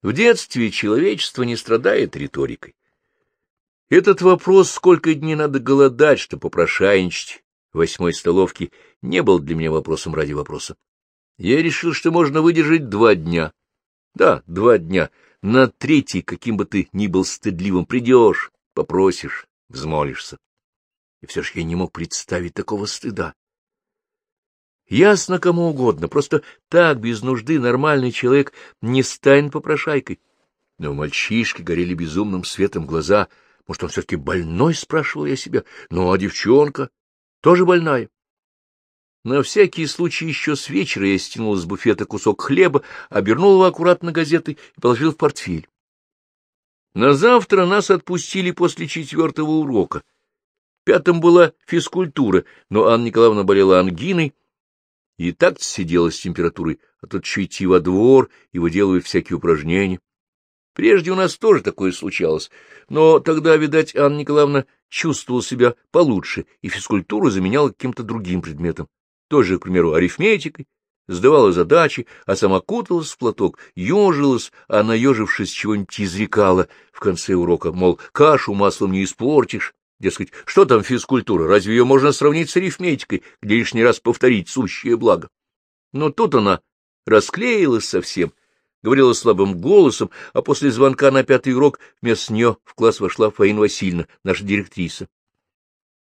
В детстве человечество не страдает риторикой. Этот вопрос, сколько дней надо голодать, чтобы попрошайничать восьмой столовке, не был для меня вопросом ради вопроса. Я решил, что можно выдержать два дня. Да, два дня. На третий, каким бы ты ни был стыдливым, придешь, попросишь, взмолишься. И все же я не мог представить такого стыда. Ясно кому угодно, просто так, без нужды, нормальный человек не станет попрошайкой. Но у мальчишки горели безумным светом глаза. Может, он все-таки больной, спрашивал я себя. Ну, а девчонка тоже больная. На всякий случай еще с вечера я стянул из буфета кусок хлеба, обернул его аккуратно газетой и положил в портфель. На завтра нас отпустили после четвертого урока. Пятым была физкультура, но Анна Николаевна болела ангиной, и так сидела с температурой, а тут еще идти во двор и выделывать всякие упражнения. Прежде у нас тоже такое случалось, но тогда, видать, Анна Николаевна чувствовала себя получше, и физкультуру заменяла каким-то другим предметом. Тоже, к примеру, арифметикой, сдавала задачи, а сама куталась в платок, ежилась, а наежившись чего-нибудь изрекала в конце урока, мол, кашу маслом не испортишь, Дескать, что там физкультура? Разве ее можно сравнить с арифметикой, где лишний раз повторить сущее благо? Но тут она расклеилась совсем, говорила слабым голосом, а после звонка на пятый урок вместо нее в класс вошла Фаина Васильевна, наша директриса.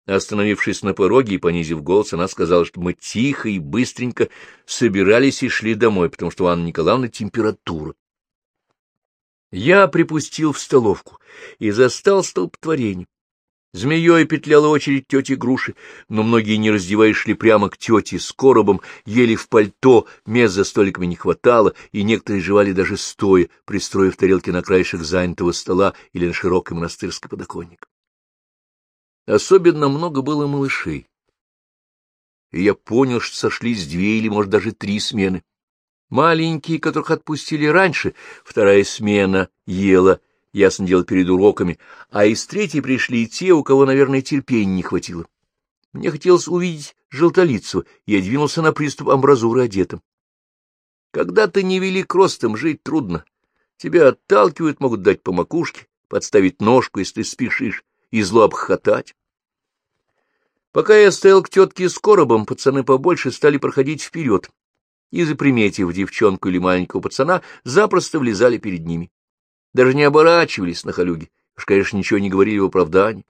Остановившись на пороге и понизив голос, она сказала, что мы тихо и быстренько собирались и шли домой, потому что у Анны Николаевны температура. Я припустил в столовку и застал столпотворение. Змеей петляла очередь тети Груши, но многие, не раздеваясь, шли прямо к тете с коробом, ели в пальто, мест за столиками не хватало, и некоторые жевали даже стоя, пристроив тарелки на краешек занятого стола или на широкий монастырский подоконник. Особенно много было малышей. И я понял, что сошлись две или, может, даже три смены. Маленькие, которых отпустили раньше, вторая смена ела — ясно дело, перед уроками, а из третьей пришли те, у кого, наверное, терпения не хватило. Мне хотелось увидеть желтолицу, и я двинулся на приступ амбразуры одетым. Когда ты невелик ростом, жить трудно. Тебя отталкивают, могут дать по макушке, подставить ножку, если ты спешишь, и зло обхотать. Пока я стоял к тетке с коробом, пацаны побольше стали проходить вперед, и, заприметив девчонку или маленького пацана, запросто влезали перед ними даже не оборачивались на халюги, уж, конечно, ничего не говорили в оправдании,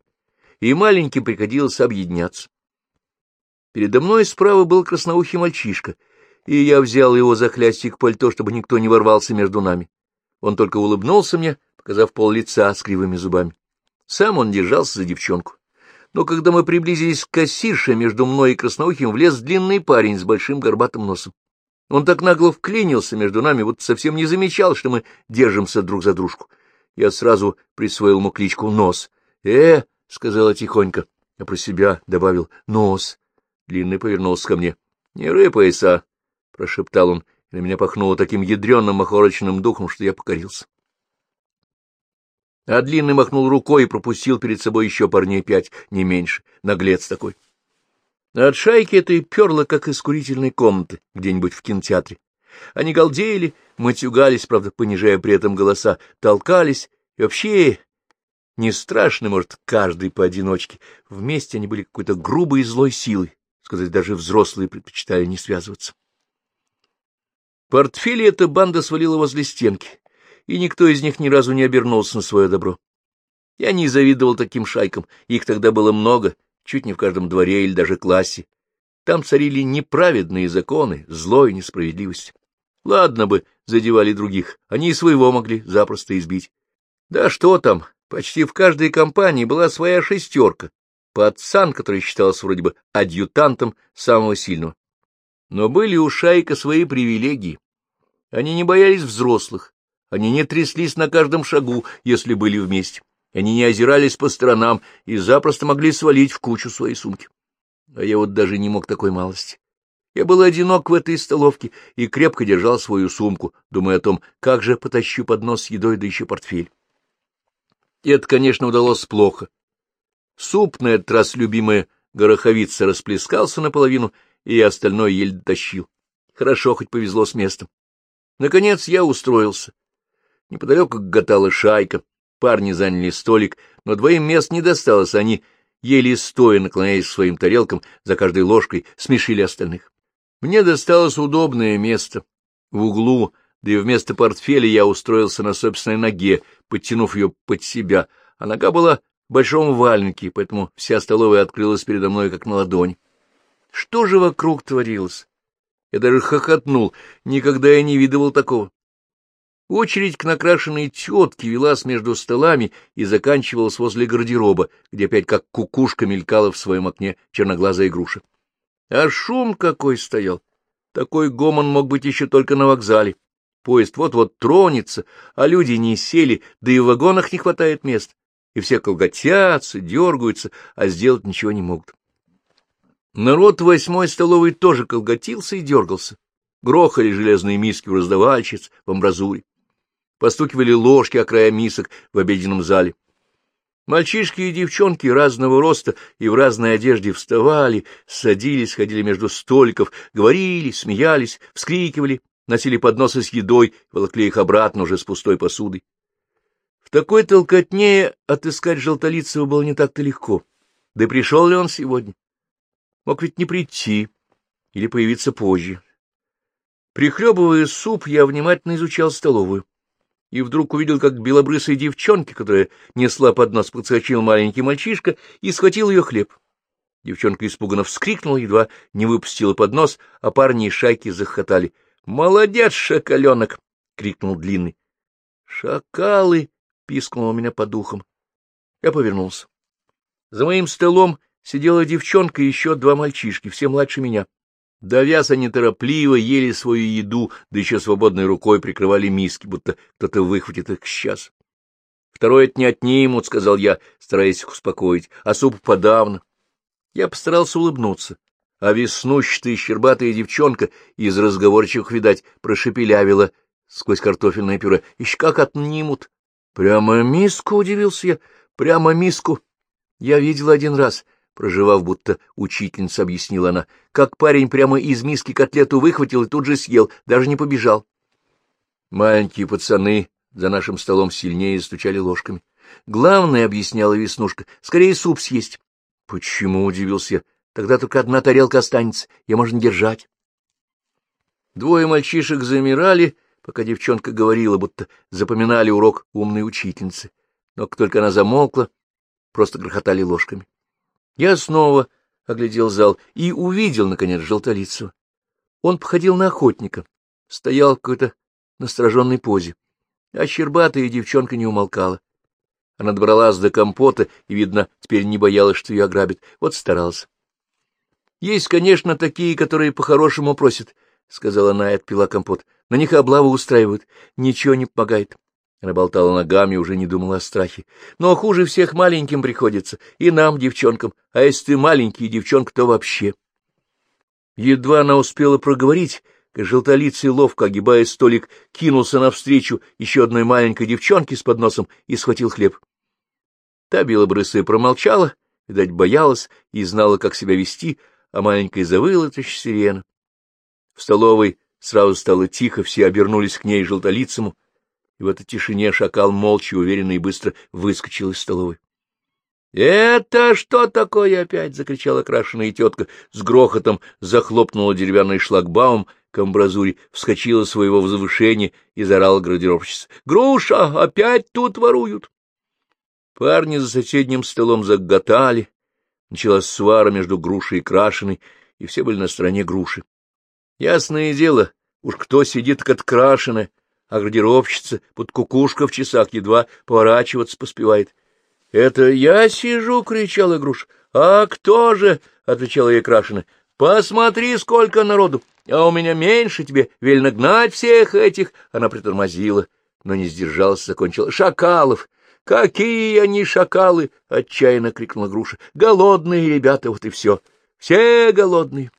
и маленьким приходилось объединяться. Передо мной справа был красноухий мальчишка, и я взял его за хлястик пальто, чтобы никто не ворвался между нами. Он только улыбнулся мне, показав пол лица с кривыми зубами. Сам он держался за девчонку. Но когда мы приблизились к кассирше, между мной и красноухим влез длинный парень с большим горбатым носом. Он так нагло вклинился между нами, вот совсем не замечал, что мы держимся друг за дружку. Я сразу присвоил ему кличку Нос. «Э!» — сказала тихонько, а про себя добавил «Нос». Длинный повернулся ко мне. «Не рыпайся!» — прошептал он, и на меня пахнуло таким ядреным махорочным духом, что я покорился. А Длинный махнул рукой и пропустил перед собой еще парней пять, не меньше. Наглец такой. От шайки этой перло, как из курительной комнаты, где-нибудь в кинотеатре. Они галдели, матюгались, правда, понижая при этом голоса, толкались, и вообще не страшно, может, каждый поодиночке. Вместе они были какой-то грубой и злой силой, сказать, даже взрослые предпочитали не связываться. Портфели эта банда свалила возле стенки, и никто из них ни разу не обернулся на свое добро. Я не завидовал таким шайкам, их тогда было много, чуть не в каждом дворе или даже классе. Там царили неправедные законы, зло и несправедливость. Ладно бы задевали других, они и своего могли запросто избить. Да что там, почти в каждой компании была своя шестерка, пацан, который считался вроде бы адъютантом самого сильного. Но были у шайка свои привилегии. Они не боялись взрослых, они не тряслись на каждом шагу, если были вместе. Они не озирались по сторонам и запросто могли свалить в кучу свои сумки. А я вот даже не мог такой малости. Я был одинок в этой столовке и крепко держал свою сумку, думая о том, как же потащу поднос с едой, да еще портфель. И это, конечно, удалось плохо. Суп на этот раз любимая гороховица расплескался наполовину, и я остальное еле дотащил. Хорошо, хоть повезло с местом. Наконец я устроился. Неподалеку гатала шайка. Парни заняли столик, но двоим мест не досталось, они еле стоя, наклоняясь к своим тарелкам, за каждой ложкой смешили остальных. Мне досталось удобное место в углу, да и вместо портфеля я устроился на собственной ноге, подтянув ее под себя, а нога была в большом валенке, поэтому вся столовая открылась передо мной, как на ладонь. Что же вокруг творилось? Я даже хохотнул, никогда я не видывал такого. Очередь к накрашенной тетке велась между столами и заканчивалась возле гардероба, где опять как кукушка мелькала в своем окне черноглазая груша. А шум какой стоял! Такой гомон мог быть еще только на вокзале. Поезд вот-вот тронется, а люди не сели, да и в вагонах не хватает мест. И все колготятся, дергаются, а сделать ничего не могут. Народ восьмой столовой тоже колготился и дергался. Грохали железные миски у раздавальщиц в амбразуре. Постукивали ложки о края мисок в обеденном зале. Мальчишки и девчонки разного роста и в разной одежде вставали, садились, ходили между столиков, говорили, смеялись, вскрикивали, носили подносы с едой, волокли их обратно уже с пустой посудой. В такой толкотне отыскать Желтолицева было не так-то легко. Да и пришел ли он сегодня? Мог ведь не прийти или появиться позже. Прихлебывая суп, я внимательно изучал столовую. И вдруг увидел, как белобрысой девчонке, которая несла под нос, подскочил маленький мальчишка и схватил ее хлеб. Девчонка испуганно вскрикнула, едва не выпустила под нос, а парни и шайки захохотали. — Молодец, шакаленок! — крикнул длинный. — Шакалы! — пискнул у меня по духам. Я повернулся. За моим столом сидела девчонка и еще два мальчишки, все младше меня. Давясь они торопливо ели свою еду, да еще свободной рукой прикрывали миски, будто кто-то выхватит их сейчас. — Второй это не отнимут, — сказал я, стараясь их успокоить, — а суп подавно. Я постарался улыбнуться а веснущатая щербатая девчонка из разговорчивых, видать, прошепелявила сквозь картофельное пюре. — Ищ как отнимут! — Прямо миску, — удивился я, — прямо миску. Я видел один раз, проживав, будто учительница объяснила она, как парень прямо из миски котлету выхватил и тут же съел, даже не побежал. Маленькие пацаны за нашим столом сильнее стучали ложками. Главное, — объясняла Веснушка, — скорее суп съесть. — Почему? — удивился я. Тогда только одна тарелка останется, ее можно держать. Двое мальчишек замирали, пока девчонка говорила, будто запоминали урок умной учительницы. Но как только она замолкла, просто грохотали ложками. Я снова оглядел зал и увидел, наконец, Желтолицего. Он походил на охотника, стоял в какой-то настороженной позе, а щербатая девчонка не умолкала. Она добралась до компота и, видно, теперь не боялась, что ее ограбят. Вот старался. Есть, конечно, такие, которые по-хорошему просят, — сказала она и отпила компот. На них облаву устраивают. Ничего не помогает. Она болтала ногами и уже не думала о страхе. Но хуже всех маленьким приходится. И нам, девчонкам. А если ты маленький девчонка, то вообще. Едва она успела проговорить, как желтолицый ловко, огибая столик, кинулся навстречу еще одной маленькой девчонке с подносом и схватил хлеб. Та белобрысая промолчала, видать, боялась и знала, как себя вести, а маленькая завыла точно сирена. В столовой сразу стало тихо, все обернулись к ней желтолицему, и в этой тишине шакал молча, уверенно и быстро выскочил из столовой. — Это что такое опять? — закричала крашеная тетка, с грохотом захлопнула деревянный шлагбаум к амбразуре, вскочила своего возвышения и заорала градировщица. — Груша! Опять тут воруют! Парни за соседним столом заготали, Началась свара между грушей и крашеной, и все были на стороне груши. Ясное дело, уж кто сидит как открашенная, а градировщица под кукушка в часах едва поворачиваться поспевает. — Это я сижу! — кричала груша. — А кто же? — отвечала ей крашеная. — Посмотри, сколько народу! А у меня меньше, тебе велено гнать всех этих! Она притормозила, но не сдержалась, закончила. — Шакалов! — Какие они шакалы! — отчаянно крикнула груша. — Голодные ребята, вот и все. Все голодные.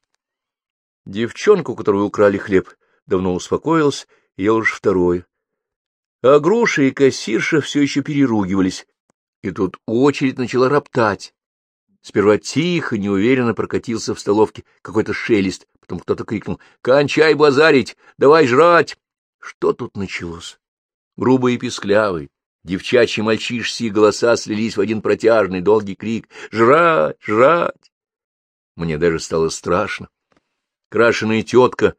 Девчонку, которую украли хлеб, давно успокоилась, я уж второе. А груша и кассирша все еще переругивались, и тут очередь начала роптать. Сперва тихо, неуверенно прокатился в столовке какой-то шелест, потом кто-то крикнул «Кончай базарить! Давай жрать!» Что тут началось? Грубые и песклявые, девчачьи мальчишские голоса слились в один протяжный долгий крик «Жрать! Жрать!». Мне даже стало страшно. Крашеная тетка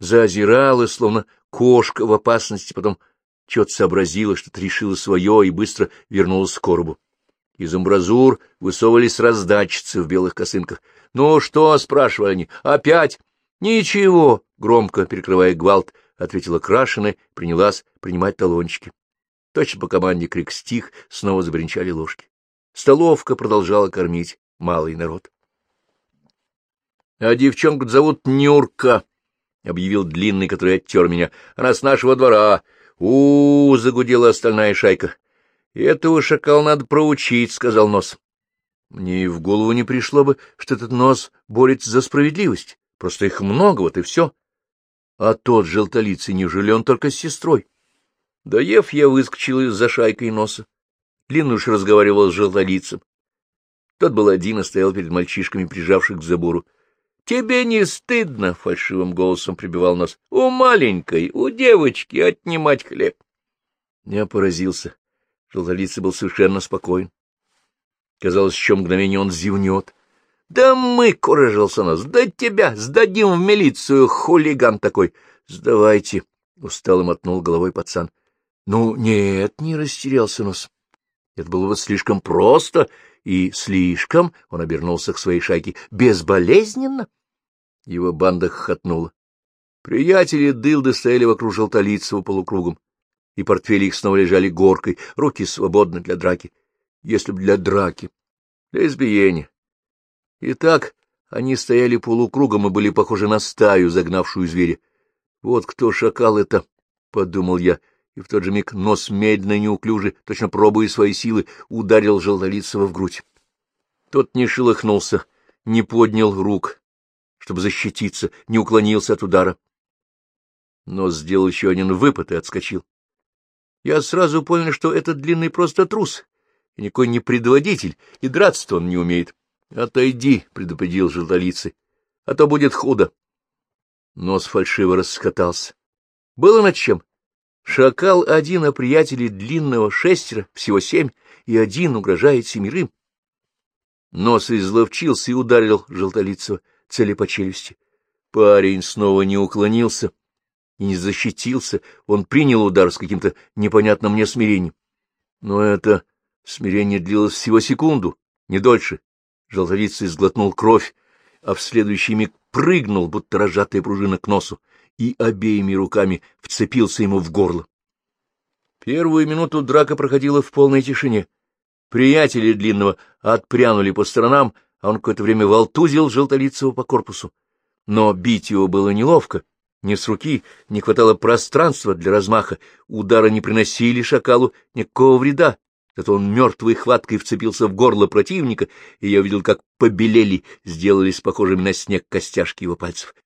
заозиралась, словно кошка в опасности, потом что-то сообразила, что-то решила свое и быстро вернулась к коробу. Из амбразур высовывались раздатчицы в белых косынках. — Ну что? — спрашивали они. — Опять? — Ничего, — громко перекрывая гвалт, ответила Крашеная, принялась принимать талончики. Точно по команде крик стих, снова забринчали ложки. Столовка продолжала кормить малый народ. — А девчонку зовут Нюрка, — объявил длинный, который оттер меня. — Она с нашего двора. у, -у, -у загудела остальная шайка. — Этого шакала надо проучить, — сказал Нос. Мне и в голову не пришло бы, что этот Нос борется за справедливость. Просто их много, вот и все. А тот желтолицый, неужели он только с сестрой? Доев, я выскочил из-за шайкой Носа. Длиннуш разговаривал с желтолицем. Тот был один и стоял перед мальчишками, прижавших к забору. — Тебе не стыдно? — фальшивым голосом прибивал Нос. — У маленькой, у девочки отнимать хлеб. Я поразился. Желтолицый был совершенно спокоен. Казалось, еще мгновение он зевнет. — Да мы, — куражился нас, — да тебя сдадим в милицию, хулиган такой. — Сдавайте, — устало мотнул головой пацан. — Ну, нет, не растерялся нос. Это было вот слишком просто и слишком, — он обернулся к своей шайке, — безболезненно. Его банда хохотнула. Приятели Дылды стояли вокруг Желтолицева полукругом и портфели их снова лежали горкой, руки свободны для драки. Если б для драки, для избиения. Итак, они стояли полукругом и были похожи на стаю, загнавшую зверя. Вот кто шакал это, — подумал я, и в тот же миг нос медленно и неуклюже, точно пробуя свои силы, ударил Желтолицева в грудь. Тот не шелохнулся, не поднял рук, чтобы защититься, не уклонился от удара. Нос сделал еще один выпад и отскочил. Я сразу понял, что этот длинный просто трус, и никакой не предводитель, и драться-то он не умеет. — Отойди, — предупредил желтолицый, — а то будет худо. Нос фальшиво раскатался. Было над чем. Шакал один, а приятелей длинного шестеро, всего семь, и один угрожает семерым. Нос изловчился и ударил желтолицего цели по челюсти. Парень снова не уклонился — и не защитился, он принял удар с каким-то непонятным мне смирением. Но это смирение длилось всего секунду, не дольше. Желтолицый сглотнул кровь, а в следующий миг прыгнул, будто разжатая пружина к носу, и обеими руками вцепился ему в горло. Первую минуту драка проходила в полной тишине. Приятели Длинного отпрянули по сторонам, а он какое-то время волтузил Желтолицего по корпусу. Но бить его было неловко, ни с руки не хватало пространства для размаха, удары не приносили шакалу никакого вреда, зато он мертвой хваткой вцепился в горло противника, и я увидел, как побелели, сделались похожими на снег костяшки его пальцев. —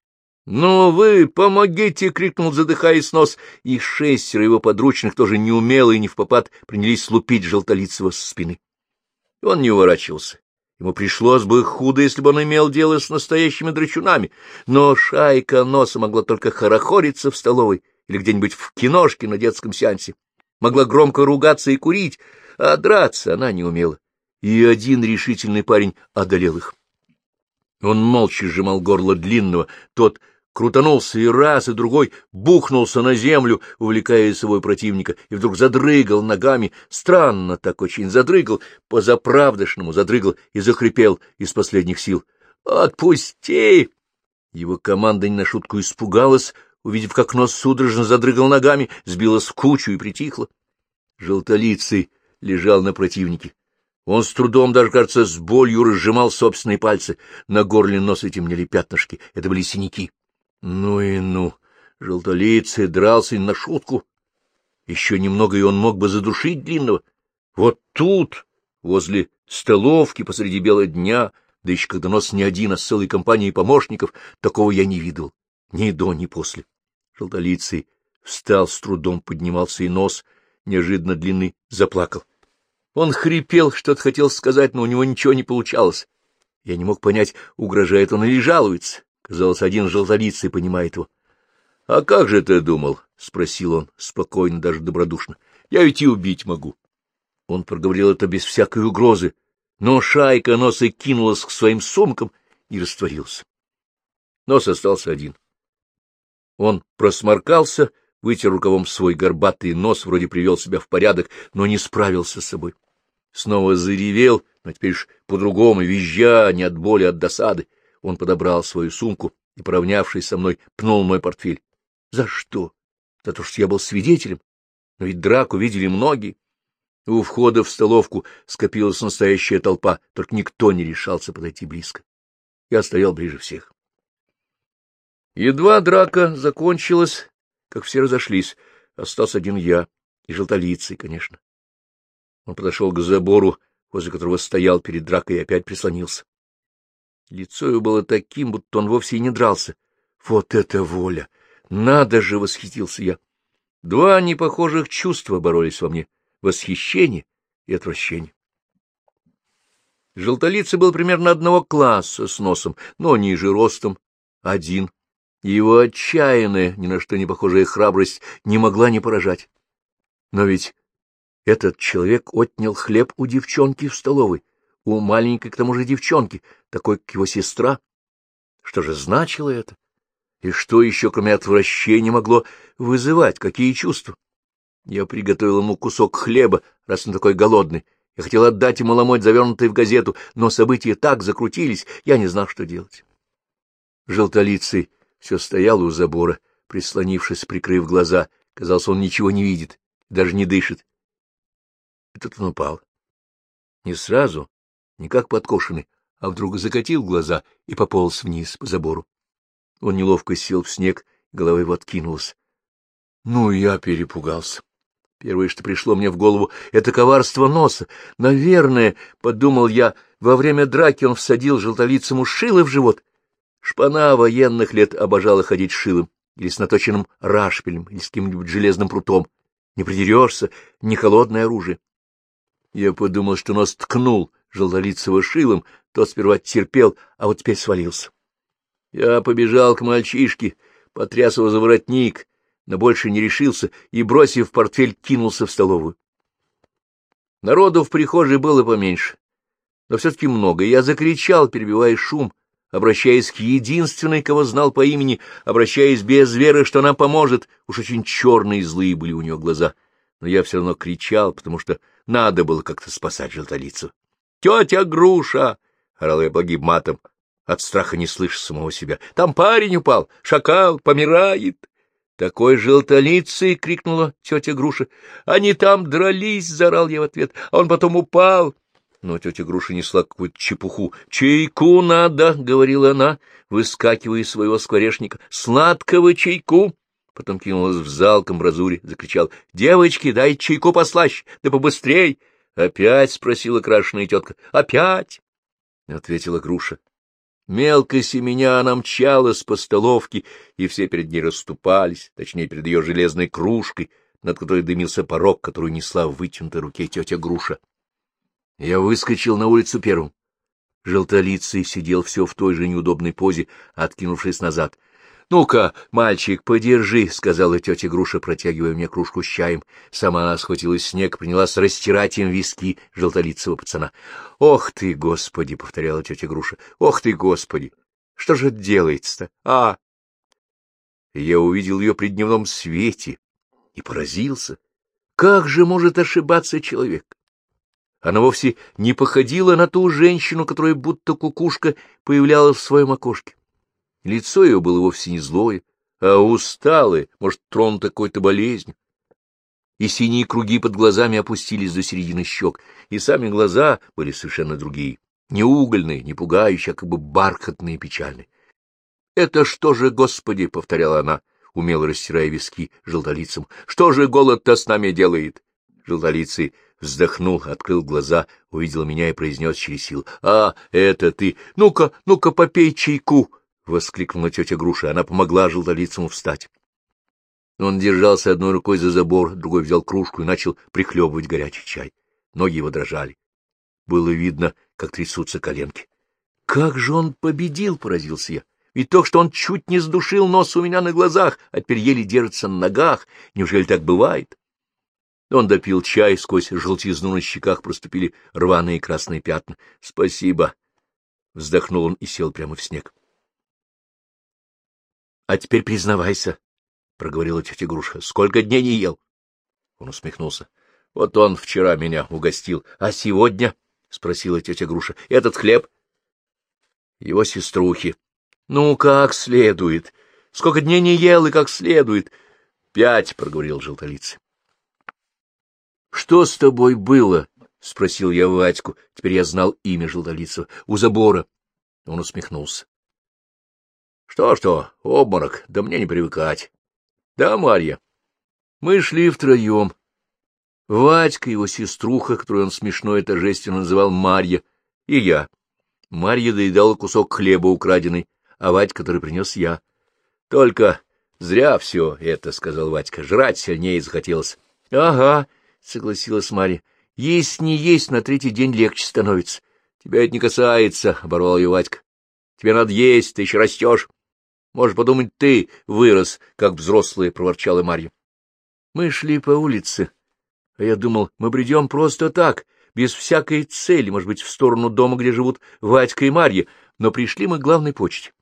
Ну вы, помогите! — крикнул, задыхаясь нос, и шестеро его подручных, тоже неумело и не в попад, принялись лупить Желтолицего со спины. Он не уворачивался Ему пришлось бы худо, если бы он имел дело с настоящими драчунами, но шайка носа могла только хорохориться в столовой или где-нибудь в киношке на детском сеансе, могла громко ругаться и курить, а драться она не умела. И один решительный парень одолел их. Он молча сжимал горло длинного, тот крутанулся и раз, и другой бухнулся на землю, увлекая собой противника, и вдруг задрыгал ногами, странно так очень задрыгал, по-заправдошному задрыгал и захрипел из последних сил. «Отпусти!» Его команда не на шутку испугалась, увидев, как нос судорожно задрыгал ногами, сбилась в кучу и притихла. Желтолицый лежал на противнике. Он с трудом, даже, кажется, с болью разжимал собственные пальцы. На горле носа темнели пятнышки. Это были синяки. Ну и ну! Желтолицый дрался и на шутку. Еще немного, и он мог бы задушить длинного. Вот тут, возле столовки, посреди бела дня, да еще когда нос не один, а с целой компанией помощников, такого я не видел, ни до, ни после. Желтолицый встал с трудом, поднимался и нос, неожиданно длинный, заплакал. Он хрипел, что-то хотел сказать, но у него ничего не получалось. Я не мог понять, угрожает он или жалуется. Казалось, один желтолицый понимает его. А как же ты думал? — спросил он, спокойно, даже добродушно. — Я ведь и убить могу. Он проговорил это без всякой угрозы, но шайка носа кинулась к своим сумкам и растворился. Нос остался один. Он просморкался, вытер рукавом свой горбатый нос, вроде привел себя в порядок, но не справился с собой. Снова заревел, но теперь уж по-другому, визжа, не от боли, а от досады. Он подобрал свою сумку и, поравнявшись со мной, пнул мой портфель. — За что? За то, что я был свидетелем. Но ведь драку видели многие. У входа в столовку скопилась настоящая толпа, только никто не решался подойти близко. Я стоял ближе всех. Едва драка закончилась, как все разошлись, остался один я и желтолицый, конечно. Он подошел к забору, возле которого стоял перед дракой, и опять прислонился. Лицо его было таким, будто он вовсе и не дрался. Вот это воля! Надо же, — восхитился я. Два непохожих чувства боролись во мне — восхищение и отвращение. Желтолицый был примерно одного класса с носом, но ниже ростом, один. Его отчаянная, ни на что не похожая храбрость не могла не поражать. Но ведь этот человек отнял хлеб у девчонки в столовой, у маленькой, к тому же, девчонки, такой, как его сестра. Что же значило это? И что еще, кроме отвращения, могло вызывать? Какие чувства? Я приготовил ему кусок хлеба, раз он такой голодный. Я хотел отдать ему ломоть, завернутый в газету, но события так закрутились, я не знал, что делать. Желтолицый все стоял у забора, прислонившись, прикрыв глаза. Казалось, он ничего не видит, даже не дышит. И тут он упал. Не сразу, не как подкошенный, а вдруг закатил глаза и пополз вниз по забору. Он неловко сел в снег, голова его откинулась. Ну, я перепугался. Первое, что пришло мне в голову, — это коварство носа. Наверное, — подумал я, — во время драки он всадил желтолицему шило в живот. Шпана военных лет обожала ходить шилом, или с наточенным рашпилем, или с каким-нибудь железным прутом. Не придерешься, не холодное оружие. Я подумал, что нос ткнул желтолицего шилом, тот сперва терпел, а вот теперь свалился. Я побежал к мальчишке, потряс его за воротник, но больше не решился и, бросив портфель, кинулся в столовую. Народу в прихожей было поменьше, но все-таки много, я закричал, перебивая шум, обращаясь к единственной, кого знал по имени, обращаясь без веры, что она поможет. Уж очень черные и злые были у нее глаза. Но я все равно кричал, потому что надо было как-то спасать желтолицу. — Тетя Груша! — орал я благим матом. От страха не слышишь самого себя. — Там парень упал, шакал, помирает. Такой желтолицый! — крикнула тетя Груша. — Они там дрались! — заорал я в ответ. А он потом упал. Но тетя Груша несла какую-то чепуху. — Чайку надо! — говорила она, выскакивая из своего скворечника. — Сладкого чайку! Потом кинулась в зал к амбразуре, закричал. — Девочки, дай чайку послаще, да побыстрей! — Опять? — спросила крашеная тетка. — Опять! — ответила Груша. Мелко семеня она мчалась по столовке, и все перед ней расступались, точнее, перед ее железной кружкой, над которой дымился порог, которую несла в вытянутой руке тетя Груша. Я выскочил на улицу первым. Желтолицый сидел все в той же неудобной позе, откинувшись назад. — Ну-ка, мальчик, подержи, — сказала тетя Груша, протягивая мне кружку с чаем. Сама она схватила снег, принялась растирать им виски желтолицего пацана. — Ох ты, господи! — повторяла тетя Груша. — Ох ты, господи! Что же делается-то? А! Я увидел ее при дневном свете и поразился. Как же может ошибаться человек? Она вовсе не походила на ту женщину, которая будто кукушка появлялась в своем окошке. Лицо ее было вовсе не злое, а усталое, может, тронуто какой-то болезнью. И синие круги под глазами опустились до середины щек, и сами глаза были совершенно другие, не угольные, не пугающие, а как бы бархатные и печальные. — Это что же, Господи, — повторяла она, умело растирая виски желтолицем, — что же голод-то с нами делает? Желтолицый вздохнул, открыл глаза, увидел меня и произнес через силу. — А, это ты! Ну-ка, ну-ка, попей чайку! — воскликнула тетя Груша. Она помогла желтолицему встать. Он держался одной рукой за забор, другой взял кружку и начал прихлебывать горячий чай. Ноги его дрожали. Было видно, как трясутся коленки. — Как же он победил! — поразился я. Ведь то, что он чуть не сдушил нос у меня на глазах, а теперь еле держится на ногах. Неужели так бывает? Он допил чай, сквозь желтизну на щеках проступили рваные красные пятна. — Спасибо. Вздохнул он и сел прямо в снег. — А теперь признавайся, — проговорила тетя Груша, — сколько дней не ел? Он усмехнулся. — Вот он вчера меня угостил. — А сегодня? — спросила тетя Груша. — Этот хлеб? — Его сеструхи. — Ну, как следует. Сколько дней не ел и как следует. — Пять, — проговорил желтолицый. — Что с тобой было? — спросил я Вадьку. Теперь я знал имя желтолицего. — У забора. Он усмехнулся. Что — Что-что, обморок, да мне не привыкать. — Да, Марья. Мы шли втроем. Вадька, его сеструха, которую он смешно и торжественно называл Марья, и я. Марья доедала кусок хлеба украденный, а Вадь, который принес я. — Только зря все это, — сказал Вадька, — жрать сильнее захотелось. — Ага, — согласилась Марья, — есть не есть, на третий день легче становится. — Тебя это не касается, — оборвал ее Вадька. — Тебе надо есть, ты еще растешь. Можешь подумать, ты вырос, как взрослый, — проворчала Марья. Мы шли по улице, а я думал, мы бредем просто так, без всякой цели, может быть, в сторону дома, где живут Вадька и Марья, но пришли мы к главной почте.